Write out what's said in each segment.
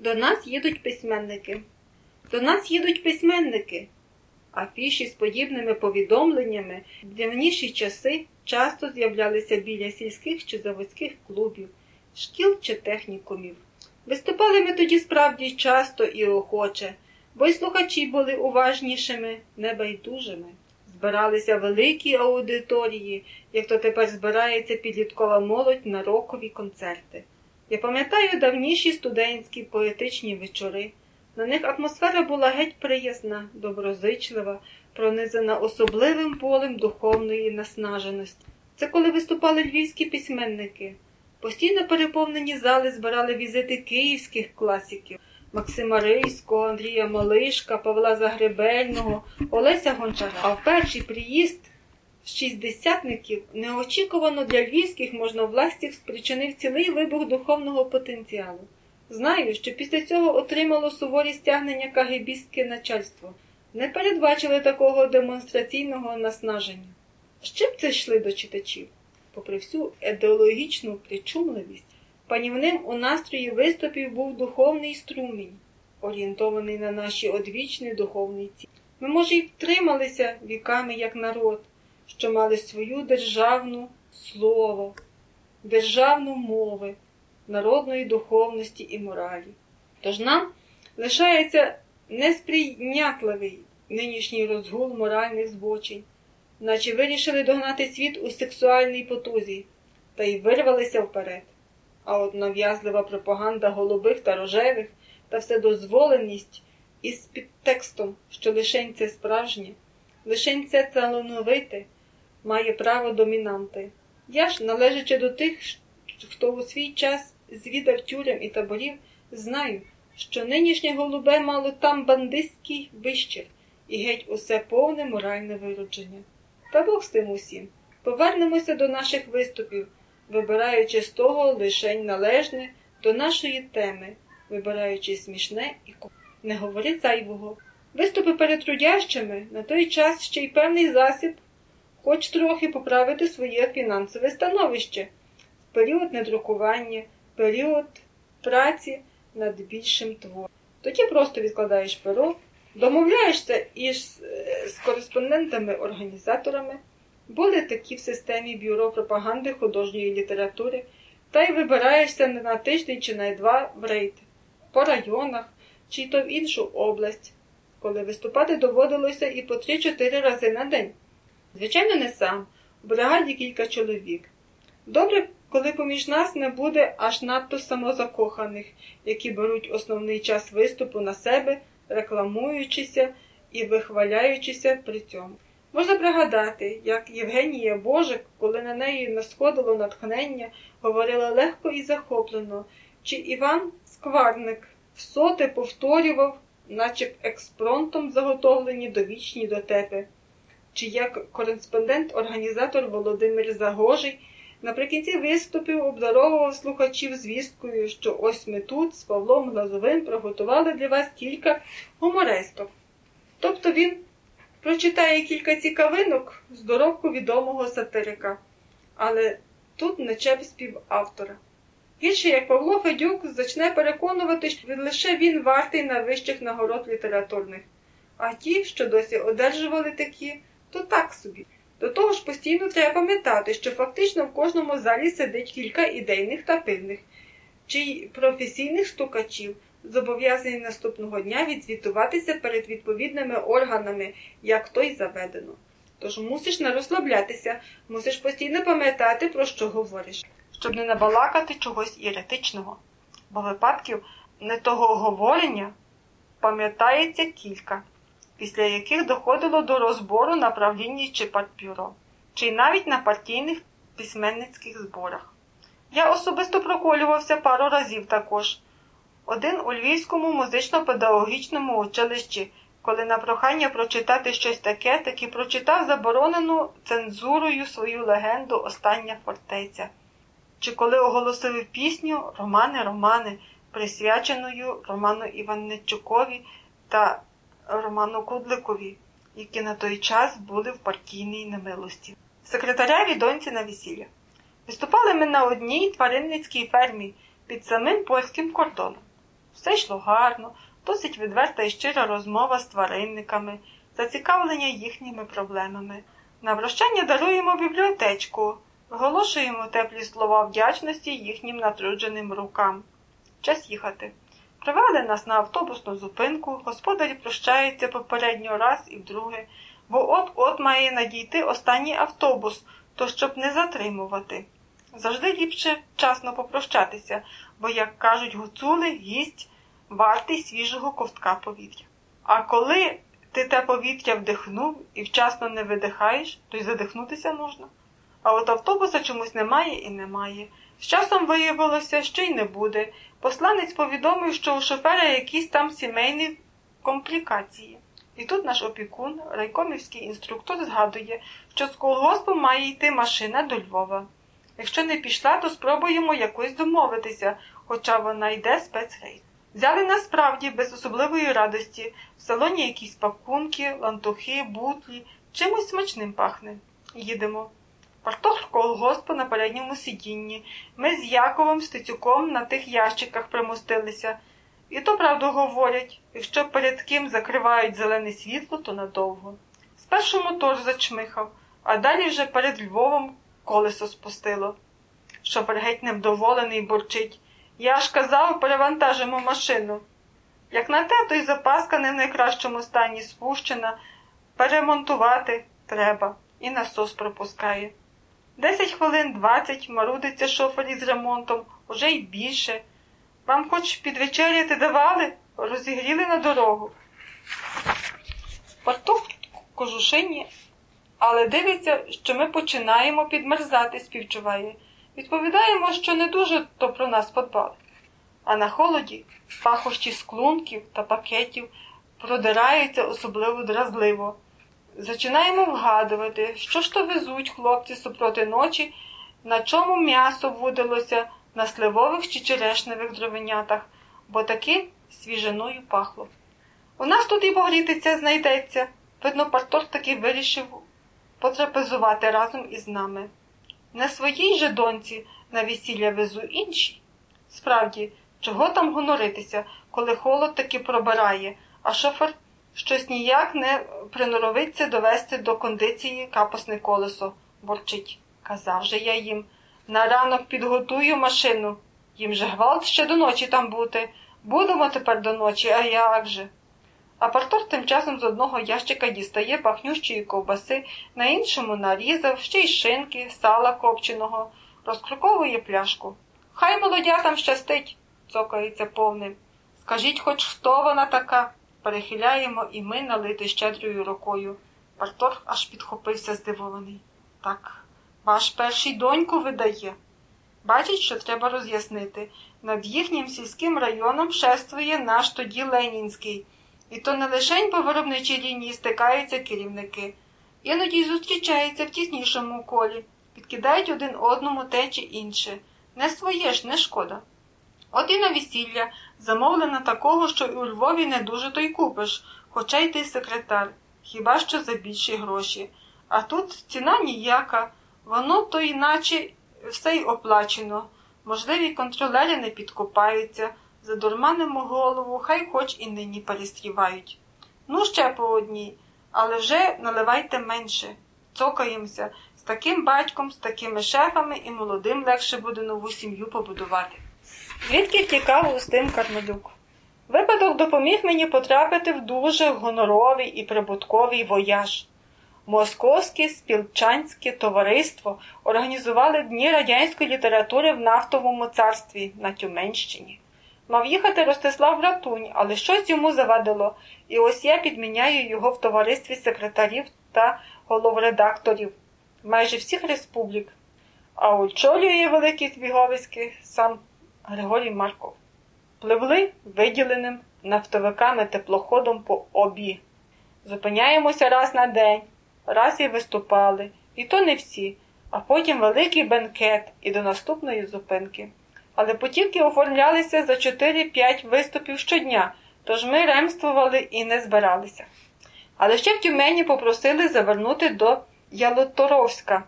До нас їдуть письменники. До нас їдуть письменники. Афіші з подібними повідомленнями в давніші часи часто з'являлися біля сільських чи заводських клубів, шкіл чи технікумів. Виступали ми тоді справді часто і охоче, бо й слухачі були уважнішими, небайдужими. Збиралися великі аудиторії, як то тепер збирається підліткова молодь на рокові концерти. Я пам'ятаю давніші студентські поетичні вечори. На них атмосфера була геть приязна, доброзичлива, пронизана особливим полем духовної наснаженості. Це коли виступали львівські письменники. Постійно переповнені зали збирали візити київських класиків Максима Рийського, Андрія Малишка, Павла Загребельного, Олеся Гончара. А в перший приїзд шістдесятників неочікувано для львівських можновластів спричинив цілий вибух духовного потенціалу. Знаю, що після цього отримало суворі стягнення кагибістське начальство. Не передбачили такого демонстраційного наснаження. З чим це йшли до читачів? Попри всю ідеологічну причумливість, панівним у настрої виступів був духовний струмінь, орієнтований на наші одвічні духовні цілі. Ми, може, й втрималися віками як народ, що мали свою державну слово, державну мови, народної духовності і моралі. Тож нам лишається несприйнятливий нинішній розгул моральних збочень, наче вирішили догнати світ у сексуальній потузі та й вирвалися вперед. А от нав'язлива пропаганда голубих та рожевих та вседозволеність із підтекстом, що лишень це справжнє, лишень це талановите, має право домінанти. Я ж, належачи до тих, хто у свій час звідав тюрям і таборів, знаю, що нинішнє голубе мало там бандистський вищир і геть усе повне моральне виродження. Та Бог з тим усім. Повернемося до наших виступів, вибираючи з того лишень належне до нашої теми, вибираючи смішне і. Не говори зайвого. Виступи перед трудящими на той час ще й певний засіб, хоч трохи поправити своє фінансове становище. В період недрукування, період праці над більшим твором. Тоді просто відкладаєш перо, домовляєшся із з кореспондентами-організаторами, були такі в системі бюро пропаганди художньої літератури, та й вибираєшся не на тиждень чи на два в рейд, по районах чи то в іншу область, коли виступати доводилося і по 3-4 рази на день. Звичайно, не сам, в бригаді кілька чоловік. Добре, коли поміж нас не буде аж надто самозакоханих, які беруть основний час виступу на себе, рекламуючися і вихваляючися при цьому. Можна пригадати, як Євгенія Божик, коли на неї насходило натхнення, говорила легко і захоплено, чи Іван Скварник всоти повторював, наче експронтом заготовлені довічні дотепи, чи як кореспондент-організатор Володимир Загожий наприкінці виступів обдаровував слухачів звісткою, що ось ми тут з Павлом Глазовим приготували для вас кілька гумористок. Тобто він прочитає кілька цікавинок з доробку відомого сатирика, але тут не чеп співавтора. Гірше, як Павло Федюк зачне переконувати, що лише він вартий найвищих нагород літературних, а ті, що досі одержували такі, то так собі. До того ж постійно треба пам'ятати, що фактично в кожному залі сидить кілька ідейних та пильних, чи професійних стукачів, зобов'язані наступного дня відзвітуватися перед відповідними органами, як то й заведено. Тож мусиш не розслаблятися, мусиш постійно пам'ятати, про що говориш, щоб не набалакати чогось іретичного, бо випадків не того говорення пам'ятається кілька після яких доходило до розбору на правлінні чи партбюро, чи навіть на партійних письменницьких зборах. Я особисто проколювався пару разів також. Один у Львівському музично-педагогічному училищі, коли на прохання прочитати щось таке, таки прочитав заборонену цензурою свою легенду Остання фортеця, чи коли оголосив пісню Романи, Романи, присвяченою Роману Іванничукові та Роману Кудликові, які на той час були в партійній немилості. Секретаря доньці на весілля. Виступали ми на одній тваринницькій фермі під самим польським кордоном. Все йшло гарно, досить відверта і щира розмова з тваринниками, зацікавлення їхніми проблемами. На прощання даруємо бібліотечку, оголошуємо теплі слова вдячності їхнім натрудженим рукам. Час їхати. Привели нас на автобусну зупинку, господарі прощаються попередньо раз і вдруге, бо от-от має надійти останній автобус, то щоб не затримувати. Завжди ліпше вчасно попрощатися, бо, як кажуть гуцули, гість вартий свіжого ковтка повітря. А коли ти те повітря вдихнув і вчасно не видихаєш, то й задихнутися можна. А от автобуса чомусь немає і немає. З часом виявилося, що й не буде. Посланець повідомив, що у шофера якісь там сімейні комплікації. І тут наш опікун, райкомівський інструктор, згадує, що з колгоспу має йти машина до Львова. Якщо не пішла, то спробуємо якось домовитися, хоча вона йде спецрейс. Взяли насправді без особливої радості в салоні якісь пакунки, лантухи, бутлі, чимось смачним пахне. Їдемо. Партох колгоспу на передньому сидінні. Ми з Яковом Стецюком на тих ящиках примостилися. І то правду говорять, якщо перед ким закривають зелене світло, то надовго. Спершу мотор зачмихав, а далі вже перед Львовом колесо спустило. Шофер геть невдоволений борчить. Я ж казав, перевантажимо машину. Як на те, то й запаска не в найкращому стані спущена, перемонтувати треба, і насос пропускає. Десять хвилин двадцять марудиться шофер із ремонтом, уже й більше. Вам хоч підвечеряти давали, розігріли на дорогу. Партух кожушині, але дивиться, що ми починаємо підмерзати, співчуває. Відповідаємо, що не дуже то про нас подбали. А на холоді пахощі склунків та пакетів продираються особливо дразливо. Зачинаємо вгадувати, що ж то везуть хлопці супроти ночі, на чому м'ясо вудилося на сливових чи черешневих дровенятах, бо таки свіжиною пахло. У нас тут і погрітися знайдеться. Видно, партор таки вирішив потрапезувати разом із нами. Не своїй же доньці на весілля везу інші. Справді, чого там гоноритися, коли холод таки пробирає, а шофер щось ніяк не приноровиться довести до кондиції капосне колесо, борчить. Казав же я їм. На ранок підготую машину. Їм же гвалт ще до ночі там бути. Будемо тепер до ночі, а як же? А партор тим часом з одного ящика дістає пахнющої ковбаси, на іншому нарізав, ще й шинки, сала копченого, розкруковує пляшку. Хай молодятам щастить, цокається повним. Скажіть, хоч хто вона така? Перехиляємо і ми налити щедрою рукою. Партор аж підхопився здивований. Так, ваш перший доньку видає. Бачить, що треба роз'яснити. Над їхнім сільським районом шествує наш тоді Ленінський. І то не лишень по виробничій лінії стикаються керівники. Іноді й зустрічаються в тіснішому колі, підкидають один одному те чи інше. Не своє ж, не шкода. От і на весілля замовлена такого, що і у Львові не дуже то й купиш, хоча й ти секретар, хіба що за більші гроші. А тут ціна ніяка, воно то іначе все й оплачено. Можливі контролери не підкопаються, задурманимо голову, хай хоч і нині перестрівають. Ну, ще по одній, але вже наливайте менше. Цокаємося з таким батьком, з такими шефами і молодим легше буде нову сім'ю побудувати. Звідки втікав Устим Кармелюк? Випадок допоміг мені потрапити в дуже гоноровий і прибутковий вояж. Московське спілчанське товариство організували Дні радянської літератури в Нафтовому царстві на Тюменщині. Мав їхати Ростислав Ратунь, але щось йому завадило, і ось я підміняю його в товаристві секретарів та головредакторів майже всіх республік, а очолює великі збіговиськи сам Григорій Марков. Пливли виділеним нафтовиками теплоходом по обі. Зупиняємося раз на день, раз і виступали, і то не всі, а потім великий бенкет і до наступної зупинки. Але потівки оформлялися за 4-5 виступів щодня, тож ми ремствували і не збиралися. Але ще в Тюмені попросили завернути до Ялоторовська,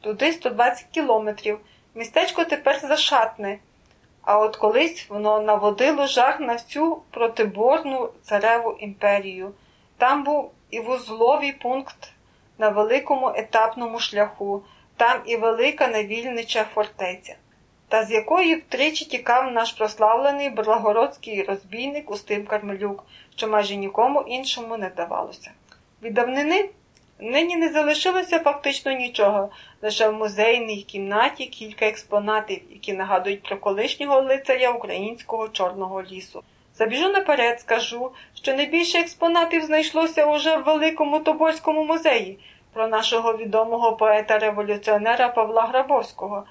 туди 120 кілометрів. Містечко тепер зашатне, А от колись воно наводило жах на всю протиборну цареву імперію. Там був і вузловий пункт на великому етапному шляху, там і велика невільнича фортеця, та з якої втричі тікав наш прославлений благородський розбійник Устим Кармелюк, що майже нікому іншому не давалося. Від давнини нині не залишилося фактично нічого, лише в музейній кімнаті кілька експонатів, які нагадують про колишнього лицаря українського чорного лісу. Забіжу наперед, скажу, що найбільше експонатів знайшлося уже в Великому Тобольському музеї про нашого відомого поета-революціонера Павла Грабовського.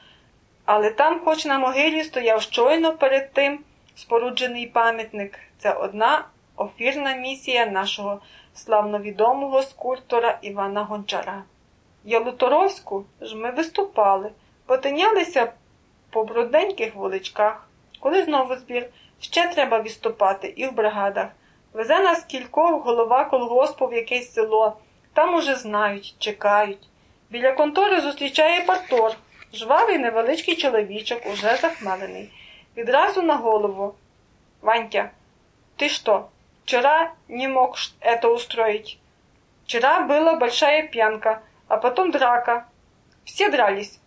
Але там, хоч на могилі, стояв щойно перед тим споруджений пам'ятник. Це одна офірна місія нашого славновідомого скульптора Івана Гончара. Ялуторовську ж ми виступали, потинялися по брудненьких вуличках. Коли знову збір, ще треба відступати і в бригадах. Везе нас кількох голова колгоспу в якесь село. Там уже знають, чекають. Біля контори зустрічає партор, жвавий невеличкий чоловічок, уже захмелений. Відразу на голову. Вантя, ти що, вчора не мог это устроить? Вчера была большая пьянка, а потом драка. Все дрались.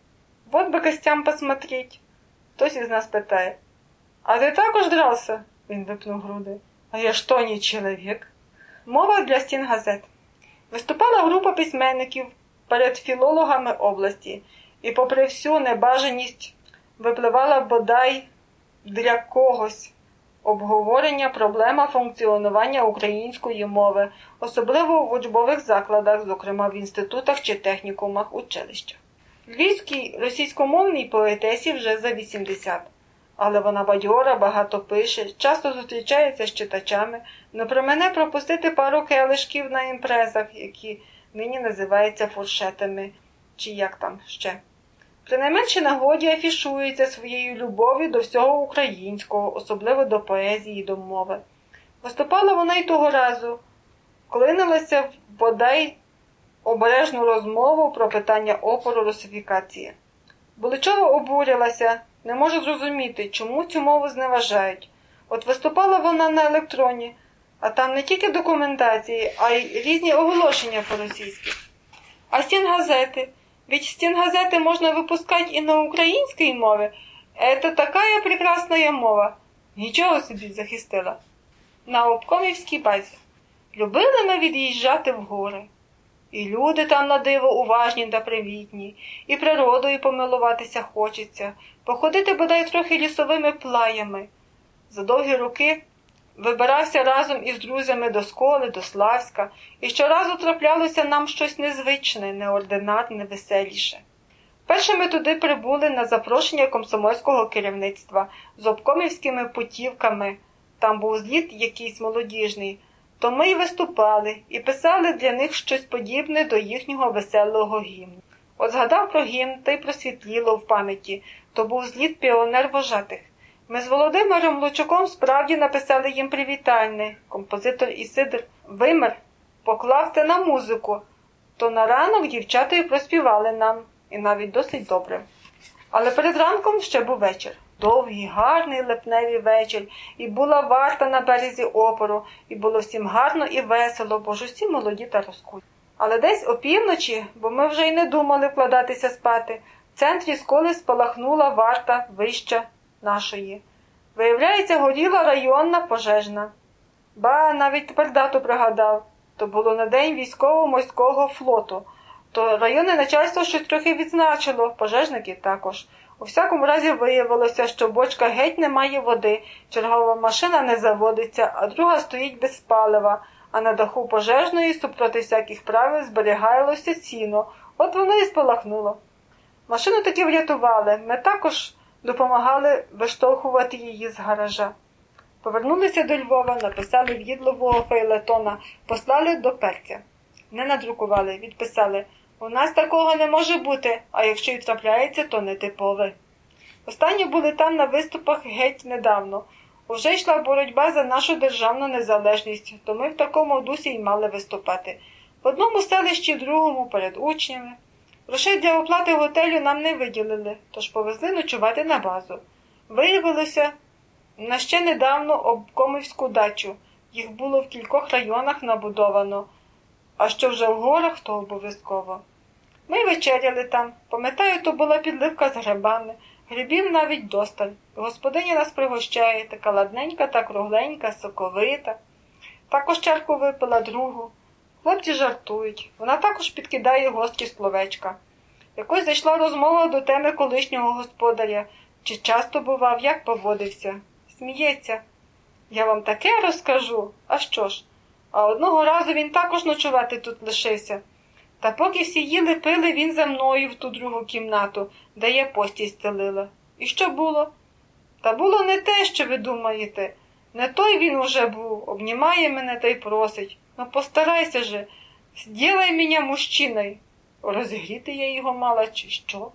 Вот бы гостям посмотреть. Хтось із нас питає. А ти також дрався? Він випнув груди. А я що, не чоловік? Мова для стін газет. Виступала група письменників перед філологами області, і, попри всю небажаність, випливала бодай для когось обговорення проблема функціонування української мови, особливо в учбових закладах, зокрема в інститутах чи технікумах училищах. Львівській російськомовній поетесі вже за 80, але вона бадьора, багато пише, часто зустрічається з читачами, не про мене пропустити пару келишків на імпрезах, які нині називаються фуршетами, чи як там ще. При нагоді афішується своєю любов'ю до всього українського, особливо до поезії, до мови. Виступала вона й того разу, клинилася в бодай обережну розмову про питання опору русифікації. Буличова обурилася, не може зрозуміти, чому цю мову зневажають. От виступала вона на електроні, а там не тільки документації, а й різні оголошення по-російськи. А стінгазети. Ведь стенгазеты можно выпускать и на українській мові. Это такая прекрасная мова. Нічого собі захистила. На обкомівській базі. Любили ми від'їжджати в гори. І люди там на диво уважні та привітні, і природою помилуватися хочеться, походити бодай трохи лісовими плаями. За довгі роки вибирався разом із друзями до сколи, до Славська, і щоразу траплялося нам щось незвичне, неординарне, веселіше. Першими туди прибули на запрошення комсомольського керівництва з обкомівськими путівками. Там був зліт якийсь молодіжний, то ми й виступали і писали для них щось подібне до їхнього веселого гімну. От згадав про гімн та й просвітліло в пам'яті то був зліт піонер вожатих. Ми з Володимиром Лучуком справді написали їм привітальне. Композитор Ісидр Вимер поклав це на музику, то на ранок дівчата й проспівали нам, і навіть досить добре. Але перед ранком ще був вечір. Довгий, гарний липневий вечір, і була варта на березі опору, і було всім гарно і весело, бо ж усі молоді та розкуті. Але десь опівночі, бо ми вже й не думали вкладатися спати, в центрі сколи спалахнула варта вища нашої. Виявляється, горіла районна пожежна. Ба навіть тепер дату пригадав то було на день військово-морського флоту. То районне начальство щось трохи відзначило, пожежники також. У всякому разі виявилося, що бочка геть не має води, чергова машина не заводиться, а друга стоїть без палива, а на даху пожежної, супроти всяких правил, зберігалося сіно. От воно і спалахнуло. Машину таки врятували. Ми також допомагали виштовхувати її з гаража. Повернулися до Львова, написали в'їдливого фейлетона, послали до перця. Не надрукували, відписали у нас такого не може бути, а якщо й трапляється, то не типове. Останні були там на виступах геть недавно. Уже йшла боротьба за нашу державну незалежність, то ми в такому дусі й мали виступати. В одному селищі, в другому перед учнями. Грошей для оплати готелю нам не виділили, тож повезли ночувати на базу. Виявилося на ще недавно обкомівську дачу. Їх було в кількох районах набудовано, а що вже в горах, то обов'язково. Ми вечеряли там. Пам'ятаю, то була підливка з грибами, грибів навіть досталь. Господиня нас пригощає, така ладненька та кругленька, соковита. Також чарку випила другу. Хлопці жартують. Вона також підкидає гострі словечка. Якось зайшла розмова до теми колишнього господаря, чи часто бував, як поводився. Сміється. Я вам таке розкажу. А що ж? А одного разу він також ночувати тут лишився. Та поки всі їли пили, він за мною в ту другу кімнату, де я постіль стелила. І що було? Та було не те, що ви думаєте. Не той він уже був, обнімає мене та й просить. Ну постарайся же, зділай мене мужчиною. Розгріти я його мала, чи що?